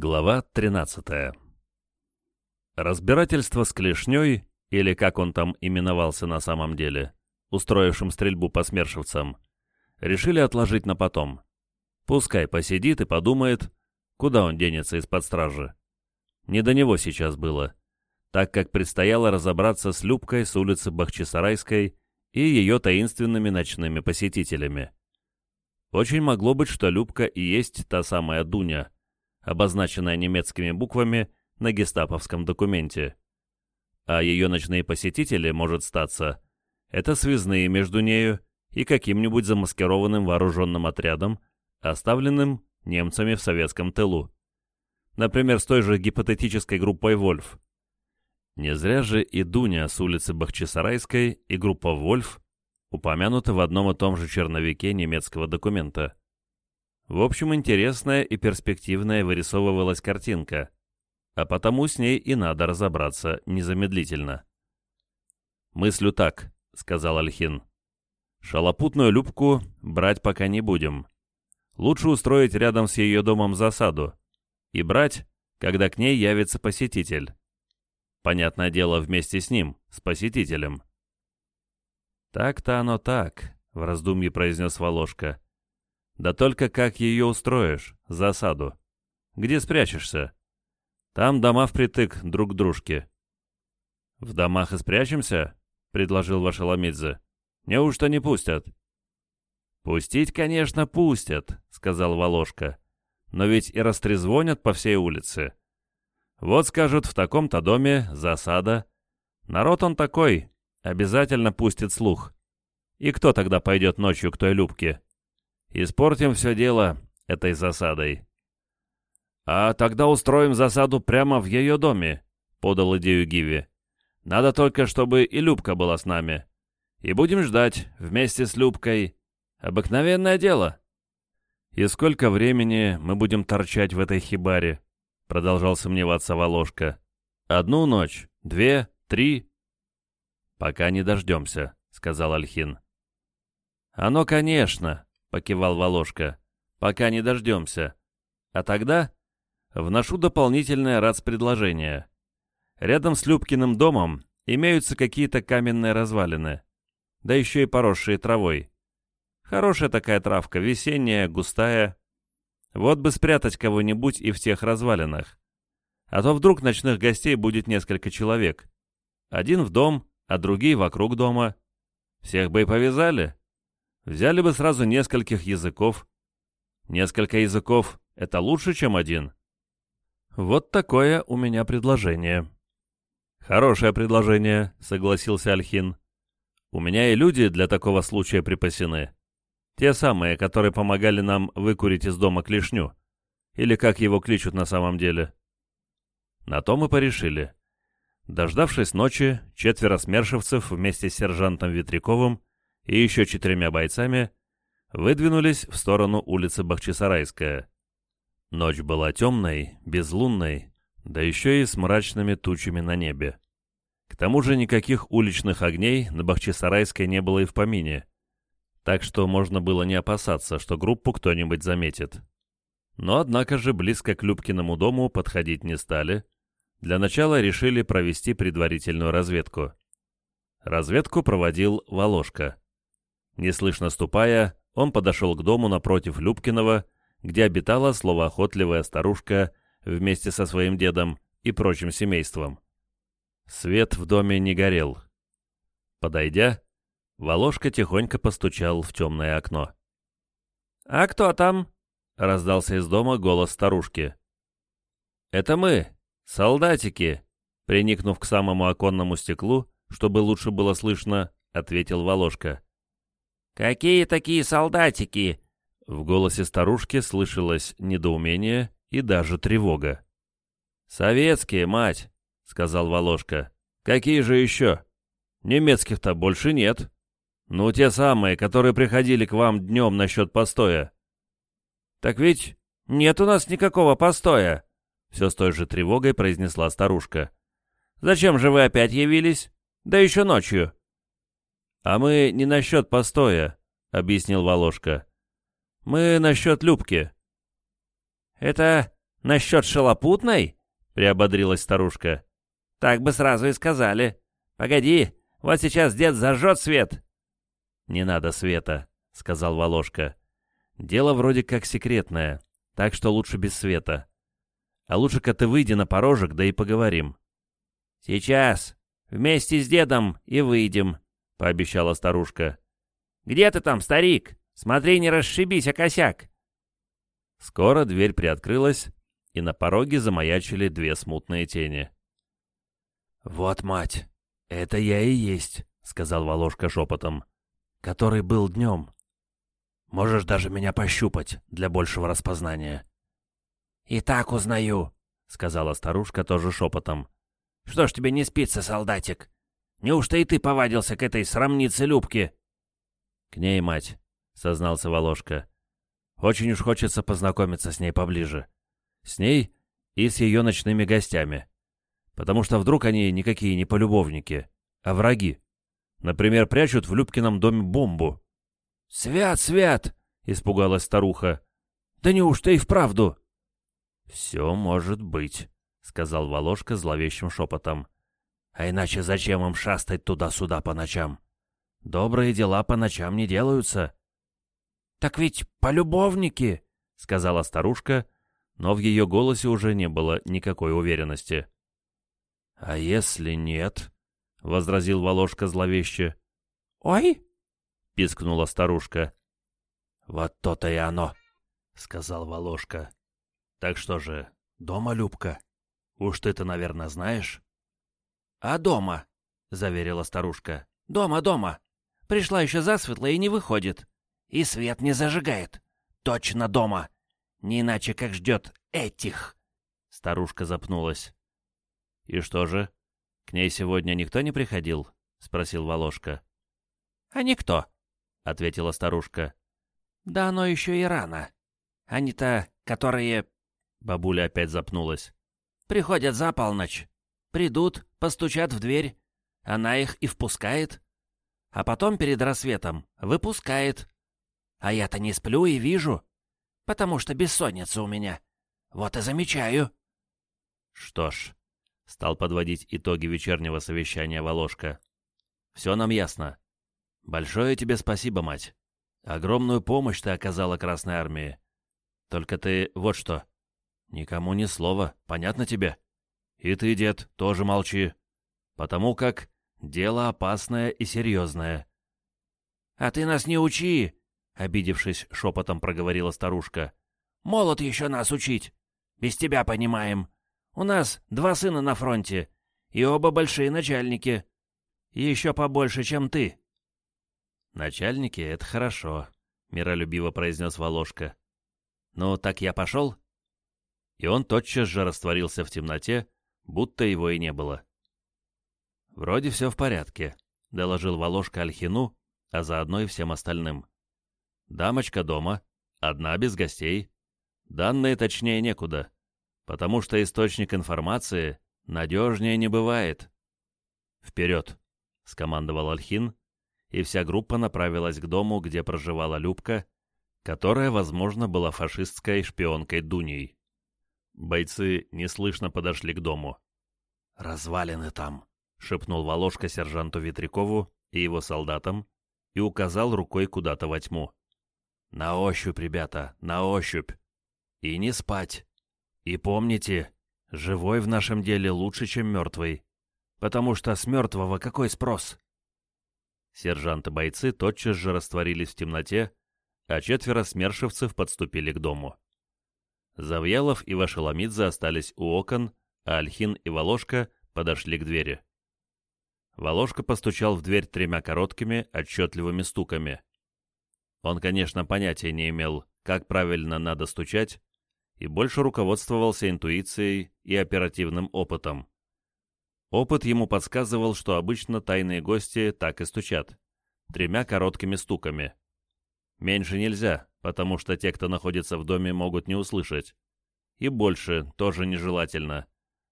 Глава 13 Разбирательство с клешней, или как он там именовался на самом деле, устроившим стрельбу по смершивцам, решили отложить на потом. Пускай посидит и подумает, куда он денется из-под стражи. Не до него сейчас было, так как предстояло разобраться с Любкой с улицы Бахчисарайской и ее таинственными ночными посетителями. Очень могло быть, что Любка и есть та самая Дуня — обозначенная немецкими буквами на гестаповском документе. А ее ночные посетители, может статься, это связные между нею и каким-нибудь замаскированным вооруженным отрядом, оставленным немцами в советском тылу. Например, с той же гипотетической группой «Вольф». Не зря же и Дуня с улицы Бахчисарайской, и группа «Вольф» упомянуты в одном и том же черновике немецкого документа. В общем, интересная и перспективная вырисовывалась картинка, а потому с ней и надо разобраться незамедлительно. «Мыслю так», — сказал Альхин. «Шалопутную Любку брать пока не будем. Лучше устроить рядом с ее домом засаду и брать, когда к ней явится посетитель. Понятное дело, вместе с ним, с посетителем». «Так-то оно так», — в раздумье произнес Волошка. Да только как ее устроишь, засаду? Где спрячешься? Там дома впритык друг к дружке. В домах и спрячемся? Предложил Вашеломидзе. Неужто не пустят? Пустить, конечно, пустят, сказал Волошка. Но ведь и растрезвонят по всей улице. Вот скажут, в таком-то доме засада. Народ он такой, обязательно пустит слух. И кто тогда пойдет ночью к той Любке? Испортим все дело этой засадой. «А тогда устроим засаду прямо в ее доме», — подал идею Гиви. «Надо только, чтобы и Любка была с нами. И будем ждать вместе с Любкой. Обыкновенное дело». «И сколько времени мы будем торчать в этой хибаре?» — продолжал сомневаться Волошка. «Одну ночь? Две? Три?» «Пока не дождемся», — сказал Альхин. «Оно, конечно», — покивал Волошка. «Пока не дождемся. А тогда вношу дополнительное РАЦ-предложение. Рядом с Любкиным домом имеются какие-то каменные развалины, да еще и поросшие травой. Хорошая такая травка, весенняя, густая. Вот бы спрятать кого-нибудь и в тех развалинах. А то вдруг ночных гостей будет несколько человек. Один в дом, а другие вокруг дома. Всех бы и повязали. Взяли бы сразу нескольких языков. Несколько языков — это лучше, чем один. Вот такое у меня предложение. Хорошее предложение, согласился Альхин. У меня и люди для такого случая припасены. Те самые, которые помогали нам выкурить из дома клешню. Или как его кличут на самом деле. На то мы порешили. Дождавшись ночи, четверо смершевцев вместе с сержантом Ветряковым и еще четырьмя бойцами выдвинулись в сторону улицы Бахчисарайская. Ночь была темной, безлунной, да еще и с мрачными тучами на небе. К тому же никаких уличных огней на Бахчисарайской не было и в помине, так что можно было не опасаться, что группу кто-нибудь заметит. Но однако же близко к Любкиному дому подходить не стали. Для начала решили провести предварительную разведку. Разведку проводил Волошка. Неслышно ступая, он подошел к дому напротив Любкиного, где обитала словоохотливая старушка вместе со своим дедом и прочим семейством. Свет в доме не горел. Подойдя, Волошка тихонько постучал в темное окно. «А кто там?» — раздался из дома голос старушки. «Это мы, солдатики!» Приникнув к самому оконному стеклу, чтобы лучше было слышно, ответил Волошка. «Какие такие солдатики?» В голосе старушки слышалось недоумение и даже тревога. «Советские, мать!» — сказал Волошка. «Какие же еще? Немецких-то больше нет. Ну, те самые, которые приходили к вам днем насчет постоя». «Так ведь нет у нас никакого постоя!» Все с той же тревогой произнесла старушка. «Зачем же вы опять явились? Да еще ночью!» «А мы не насчет постоя», — объяснил Волошка. «Мы насчет Любки». «Это насчет шалопутной?» — приободрилась старушка. «Так бы сразу и сказали. Погоди, вот сейчас дед зажжет свет». «Не надо света», — сказал Волошка. «Дело вроде как секретное, так что лучше без света. А лучше-ка ты выйди на порожек, да и поговорим». «Сейчас. Вместе с дедом и выйдем», — пообещала старушка. «Где ты там, старик? Смотри, не расшибись о косяк!» Скоро дверь приоткрылась, и на пороге замаячили две смутные тени. «Вот мать, это я и есть», — сказал Волошка шепотом, — «который был днем. Можешь даже меня пощупать для большего распознания». «И так узнаю», — сказала старушка тоже шепотом. «Что ж тебе не спится, солдатик? Неужто и ты повадился к этой срамнице Любке?» «К ней, мать», — сознался Волошка. «Очень уж хочется познакомиться с ней поближе. С ней и с ее ночными гостями. Потому что вдруг они никакие не полюбовники, а враги. Например, прячут в Любкином доме бомбу». «Свят, свят!» — испугалась старуха. «Да неужто и вправду?» «Все может быть», — сказал Волошка зловещим шепотом. «А иначе зачем им шастать туда-сюда по ночам? Добрые дела по ночам не делаются». «Так ведь полюбовники», — сказала старушка, но в ее голосе уже не было никакой уверенности. «А если нет?» — возразил Волошка зловеще. «Ой!» — пискнула старушка. «Вот то-то и оно», — сказал Волошка. «Так что же, дома, Любка? Уж ты-то, наверное, знаешь?» «А дома?» — заверила старушка. «Дома, дома. Пришла еще засветло и не выходит. И свет не зажигает. Точно дома. Не иначе, как ждет этих». Старушка запнулась. «И что же? К ней сегодня никто не приходил?» — спросил Волошка. «А никто», — ответила старушка. «Да оно еще и рано. Они-то, которые...» Бабуля опять запнулась. «Приходят за полночь. Придут, постучат в дверь. Она их и впускает. А потом перед рассветом выпускает. А я-то не сплю и вижу, потому что бессонница у меня. Вот и замечаю». «Что ж», — стал подводить итоги вечернего совещания Волошка. «Все нам ясно. Большое тебе спасибо, мать. Огромную помощь ты оказала Красной Армии. Только ты вот что. Никому ни слова, понятно тебе? И ты, дед, тоже молчи. Потому как дело опасное и серьезное». «А ты нас не учи!» обидевшись, шепотом проговорила старушка. «Молод еще нас учить. Без тебя понимаем. У нас два сына на фронте, и оба большие начальники. Еще побольше, чем ты». «Начальники — это хорошо», — миролюбиво произнес Волошка. «Ну, так я пошел?» И он тотчас же растворился в темноте, будто его и не было. «Вроде все в порядке», — доложил Волошка Альхину, а заодно и всем остальным. Дамочка дома, одна без гостей. Данные точнее некуда, потому что источник информации надежнее не бывает. «Вперед!» — скомандовал Альхин, и вся группа направилась к дому, где проживала Любка, которая, возможно, была фашистской шпионкой Дуней. Бойцы неслышно подошли к дому. «Развалины там», — шепнул Волошка сержанту Ветрякову и его солдатам и указал рукой куда-то во тьму. На ощупь, ребята, на ощупь. И не спать. И помните, живой в нашем деле лучше, чем мертвый. Потому что с мертвого какой спрос? Сержанты-бойцы тотчас же растворились в темноте, а четверо смершевцев подступили к дому. Завьялов и Вашеламидзе остались у окон, а Альхин и Волошка подошли к двери. Волошка постучал в дверь тремя короткими, отчетливыми стуками. Он, конечно, понятия не имел, как правильно надо стучать, и больше руководствовался интуицией и оперативным опытом. Опыт ему подсказывал, что обычно тайные гости так и стучат, тремя короткими стуками. Меньше нельзя, потому что те, кто находится в доме, могут не услышать. И больше тоже нежелательно,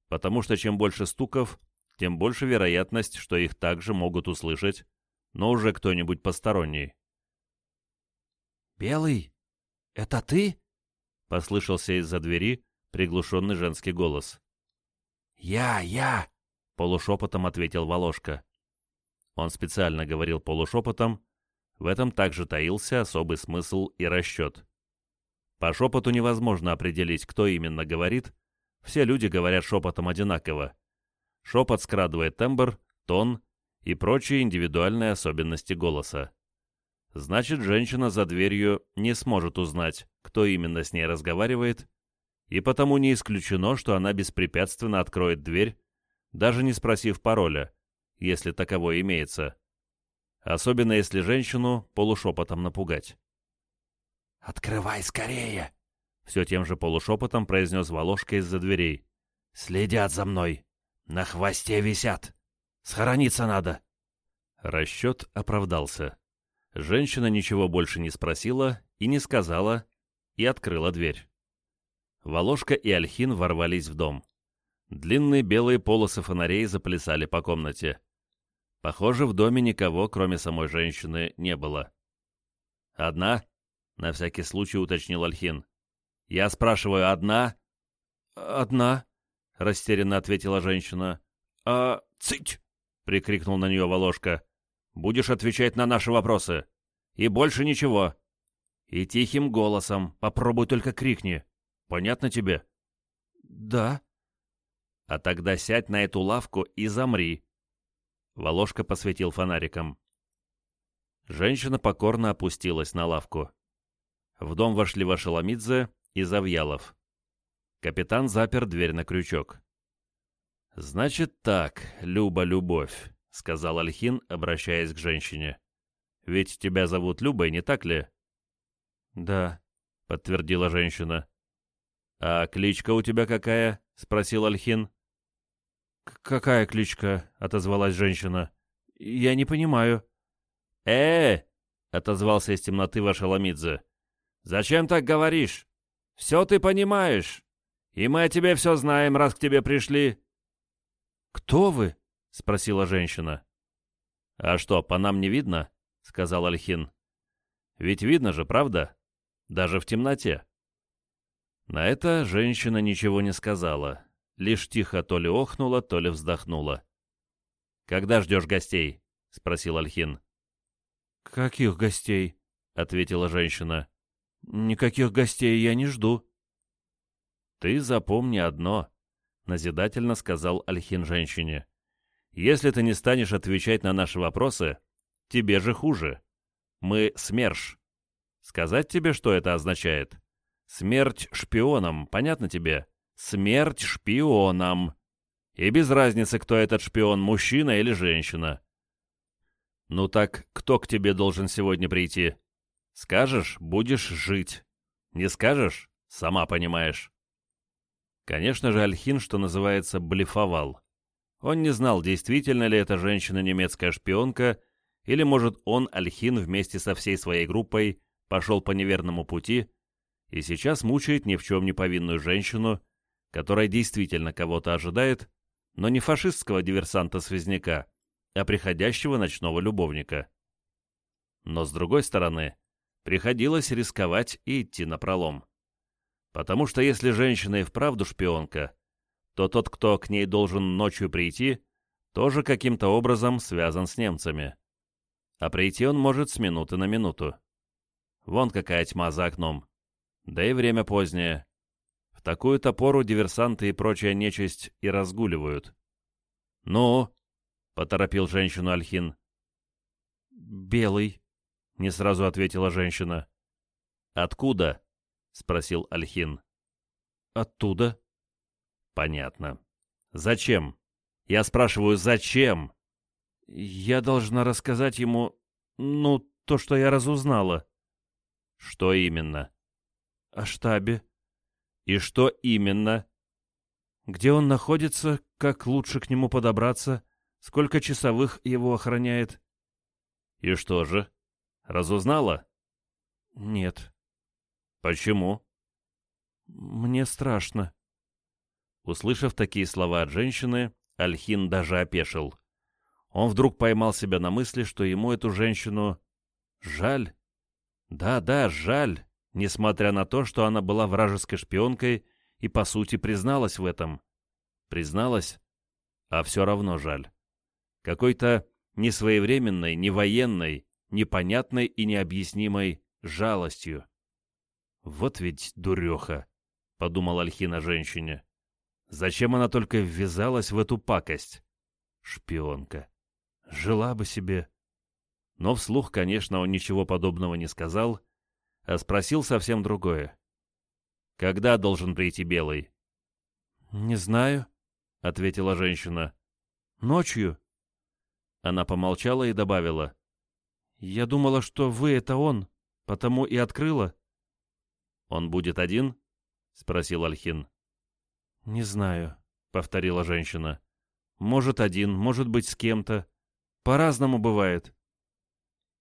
потому что чем больше стуков, тем больше вероятность, что их также могут услышать, но уже кто-нибудь посторонний. «Белый, это ты?» — послышался из-за двери приглушенный женский голос. «Я, я!» — полушепотом ответил Волошка. Он специально говорил полушепотом, в этом также таился особый смысл и расчет. По шепоту невозможно определить, кто именно говорит, все люди говорят шепотом одинаково. Шепот скрадывает тембр, тон и прочие индивидуальные особенности голоса. Значит, женщина за дверью не сможет узнать, кто именно с ней разговаривает, и потому не исключено, что она беспрепятственно откроет дверь, даже не спросив пароля, если таковой имеется. Особенно если женщину полушепотом напугать. «Открывай скорее!» Все тем же полушепотом произнес Волошка из-за дверей. «Следят за мной! На хвосте висят! Схорониться надо!» Расчет оправдался. Женщина ничего больше не спросила и не сказала, и открыла дверь. Волошка и Альхин ворвались в дом. Длинные белые полосы фонарей заплясали по комнате. Похоже, в доме никого, кроме самой женщины, не было. «Одна?» — на всякий случай уточнил Альхин. «Я спрашиваю, одна?» «Одна», — растерянно ответила женщина. «А... цыть!» — прикрикнул на нее Волошка. «Будешь отвечать на наши вопросы. И больше ничего. И тихим голосом, попробуй только крикни. Понятно тебе?» «Да», а тогда сядь на эту лавку и замри. Волошка посветил фонариком. Женщина покорно опустилась на лавку. В дом вошли Вашеламидзе и Завьялов. Капитан запер дверь на крючок. «Значит так, Люба-любовь», — сказал Альхин, обращаясь к женщине. «Ведь тебя зовут Любой, не так ли?» «Да», — подтвердила женщина. «А кличка у тебя какая?» — спросил Альхин. «Какая кличка?» — отозвалась женщина. «Я не понимаю». «Э!» — отозвался из темноты Вашаламидзе. «Зачем так говоришь? Все ты понимаешь. И мы о тебе все знаем, раз к тебе пришли». «Кто вы?» — спросила женщина. «А что, по нам не видно?» — сказал Альхин. «Ведь видно же, правда? Даже в темноте». На это женщина ничего не сказала, лишь тихо то ли охнула, то ли вздохнула. «Когда ждешь гостей?» — спросил Альхин. «Каких гостей?» — ответила женщина. «Никаких гостей я не жду». «Ты запомни одно», — назидательно сказал Альхин женщине. «Если ты не станешь отвечать на наши вопросы, тебе же хуже. Мы СМЕРШ. Сказать тебе, что это означает? Смерть шпионам, понятно тебе?» Смерть шпионам. И без разницы, кто этот шпион, мужчина или женщина. Ну так, кто к тебе должен сегодня прийти? Скажешь, будешь жить. Не скажешь, сама понимаешь. Конечно же, Альхин, что называется, блефовал. Он не знал, действительно ли эта женщина немецкая шпионка, или, может, он, Альхин, вместе со всей своей группой пошел по неверному пути и сейчас мучает ни в чем не повинную женщину, которая действительно кого-то ожидает, но не фашистского диверсанта-связняка, а приходящего ночного любовника. Но, с другой стороны, приходилось рисковать и идти на пролом. Потому что если женщина и вправду шпионка, то тот, кто к ней должен ночью прийти, тоже каким-то образом связан с немцами. А прийти он может с минуты на минуту. Вон какая тьма за окном. Да и время позднее такую-то пору диверсанты и прочая нечисть и разгуливают. «Ну?» — поторопил женщину Альхин. «Белый», — не сразу ответила женщина. «Откуда?» — спросил Альхин. «Оттуда». «Понятно. Зачем? Я спрашиваю, зачем?» «Я должна рассказать ему, ну, то, что я разузнала». «Что именно?» «О штабе», и что именно? Где он находится, как лучше к нему подобраться, сколько часовых его охраняет. И что же? Разузнала? Нет. Почему? Мне страшно. Услышав такие слова от женщины, Альхин даже опешил. Он вдруг поймал себя на мысли, что ему эту женщину жаль. Да-да, жаль несмотря на то, что она была вражеской шпионкой и, по сути, призналась в этом. Призналась, а все равно жаль. Какой-то несвоевременной, невоенной, непонятной и необъяснимой жалостью. «Вот ведь дуреха», — подумал Альхин о женщине. «Зачем она только ввязалась в эту пакость? Шпионка. Жила бы себе». Но вслух, конечно, он ничего подобного не сказал, а спросил совсем другое. «Когда должен прийти Белый?» «Не знаю», — ответила женщина. «Ночью». Она помолчала и добавила. «Я думала, что вы — это он, потому и открыла». «Он будет один?» — спросил Альхин. «Не знаю», — повторила женщина. «Может, один, может быть, с кем-то. По-разному бывает».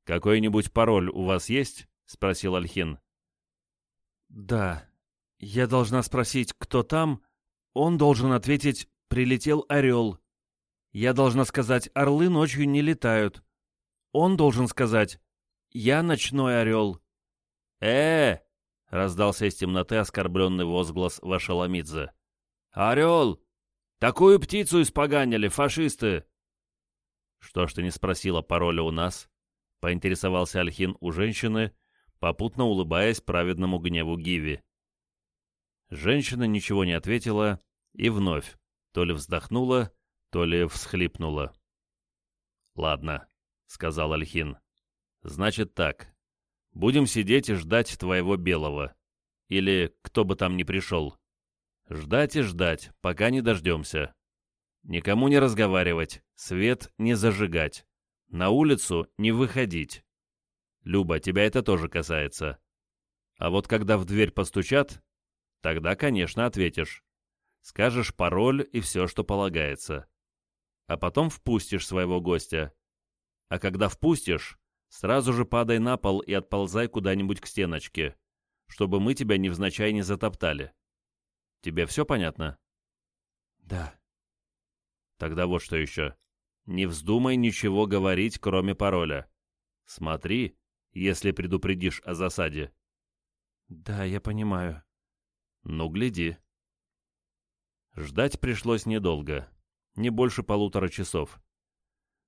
«Какой-нибудь пароль у вас есть?» — спросил Альхин. «Да. Я должна спросить, кто там. Он должен ответить «Прилетел орел». Я должна сказать «Орлы ночью не летают». Он должен сказать «Я ночной орел». «Э-э!» — раздался из темноты оскорбленный возглас Вашаламидзе. «Орел! Такую птицу испоганили, фашисты!» «Что ж ты не спросила пароля у нас?» — поинтересовался Альхин у женщины, попутно улыбаясь праведному гневу Гиви. Женщина ничего не ответила и вновь то ли вздохнула, то ли всхлипнула. «Ладно», — сказал Альхин. «Значит так. Будем сидеть и ждать твоего белого. Или кто бы там ни пришел. Ждать и ждать, пока не дождемся. Никому не разговаривать, свет не зажигать. На улицу не выходить. Люба, тебя это тоже касается. А вот когда в дверь постучат, тогда, конечно, ответишь. Скажешь пароль и все, что полагается а потом впустишь своего гостя. А когда впустишь, сразу же падай на пол и отползай куда-нибудь к стеночке, чтобы мы тебя невзначай не затоптали. Тебе все понятно? Да. Тогда вот что еще. Не вздумай ничего говорить, кроме пароля. Смотри, если предупредишь о засаде. Да, я понимаю. Ну, гляди. Ждать пришлось недолго не больше полутора часов.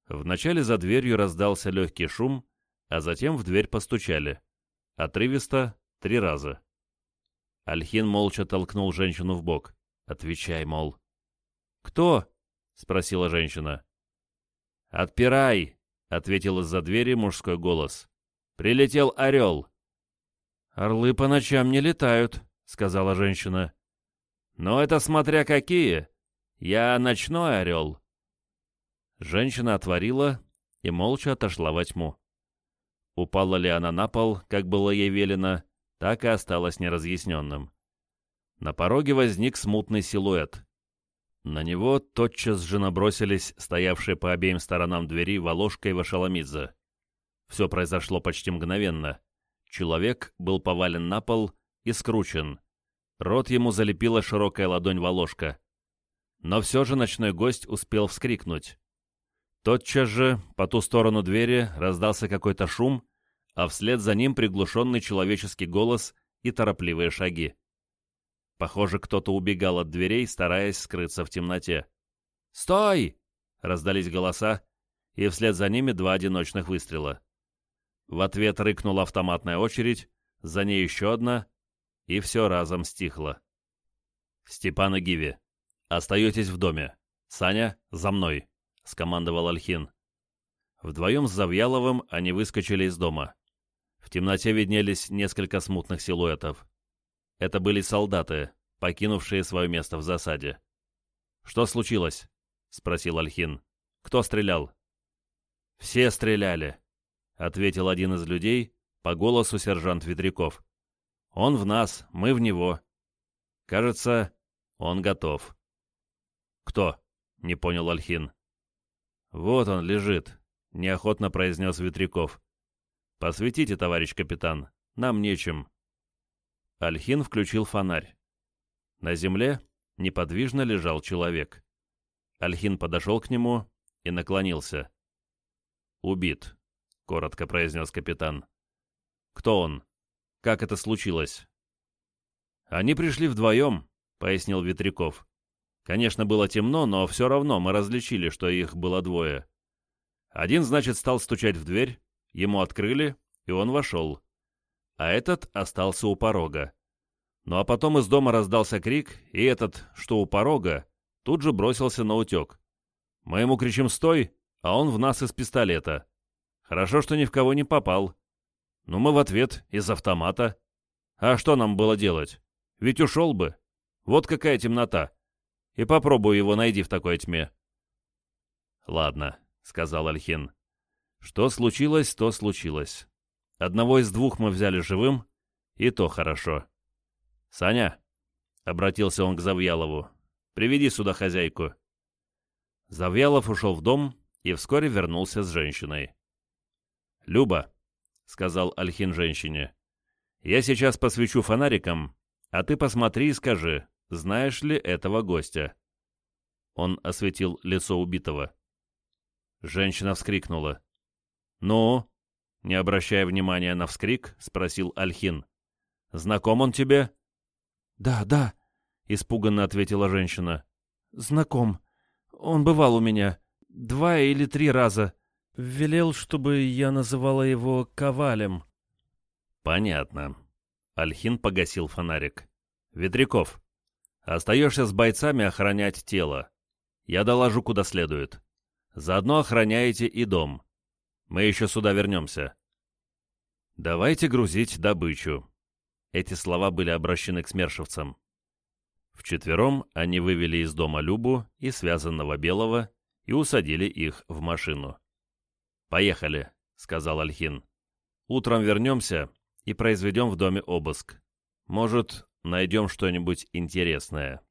Вначале за дверью раздался легкий шум, а затем в дверь постучали. Отрывисто три раза. Альхин молча толкнул женщину в бок. «Отвечай, мол». «Кто?» — спросила женщина. «Отпирай!» — ответил из-за двери мужской голос. «Прилетел орел!» «Орлы по ночам не летают», — сказала женщина. «Но это смотря какие!» Я ночной орел!» Женщина отворила и молча отошла во тьму. Упала ли она на пол, как было ей велено, так и осталось неразъясненным. На пороге возник смутный силуэт. На него тотчас же набросились стоявшие по обеим сторонам двери Волошка и Вашаламидзе. Все произошло почти мгновенно. Человек был повален на пол и скручен. Рот ему залепила широкая ладонь Волошка. Но все же ночной гость успел вскрикнуть. Тотчас же по ту сторону двери раздался какой-то шум, а вслед за ним приглушенный человеческий голос и торопливые шаги. Похоже, кто-то убегал от дверей, стараясь скрыться в темноте. «Стой!» — раздались голоса, и вслед за ними два одиночных выстрела. В ответ рыкнула автоматная очередь, за ней еще одна, и все разом стихло. Степан и Гиви. «Остаетесь в доме. Саня, за мной», — скомандовал Альхин. Вдвоем с Завьяловым они выскочили из дома. В темноте виднелись несколько смутных силуэтов. Это были солдаты, покинувшие свое место в засаде. «Что случилось?» — спросил Альхин. «Кто стрелял?» «Все стреляли», — ответил один из людей, по голосу сержант Ветряков. «Он в нас, мы в него. Кажется, он готов». «Кто?» — не понял Альхин. «Вот он лежит», — неохотно произнес Ветряков. «Посветите, товарищ капитан, нам нечем». Альхин включил фонарь. На земле неподвижно лежал человек. Альхин подошел к нему и наклонился. «Убит», — коротко произнес капитан. «Кто он? Как это случилось?» «Они пришли вдвоем», — пояснил Ветряков. Конечно, было темно, но все равно мы различили, что их было двое. Один, значит, стал стучать в дверь, ему открыли, и он вошел. А этот остался у порога. Ну а потом из дома раздался крик, и этот, что у порога, тут же бросился на утек. Мы ему кричим «Стой!», а он в нас из пистолета. Хорошо, что ни в кого не попал. Ну, мы в ответ из автомата. А что нам было делать? Ведь ушел бы. Вот какая темнота. И попробуй его найди в такой тьме. Ладно, сказал Альхин. Что случилось, то случилось. Одного из двух мы взяли живым, и то хорошо. Саня, обратился он к Завьялову, приведи сюда хозяйку. Завьялов ушел в дом и вскоре вернулся с женщиной. «Люба», — сказал Альхин женщине, — «я сейчас посвечу фонариком, а ты посмотри и скажи, знаешь ли этого гостя?» Он осветил лицо убитого. Женщина вскрикнула. «Ну?» — не обращая внимания на вскрик, спросил Альхин. «Знаком он тебе?» «Да, да», — испуганно ответила женщина. «Знаком. Он бывал у меня. Два или три раза. Велел, чтобы я называла его Ковалем». «Понятно». Альхин погасил фонарик. «Ветряков, остаешься с бойцами охранять тело. Я доложу, куда следует. Заодно охраняете и дом. Мы еще сюда вернемся». «Давайте грузить добычу». Эти слова были обращены к смершевцам. Вчетвером они вывели из дома Любу и связанного Белого и усадили их в машину. «Поехали», — сказал Альхин. «Утром вернемся и произведем в доме обыск. Может, найдем что-нибудь интересное».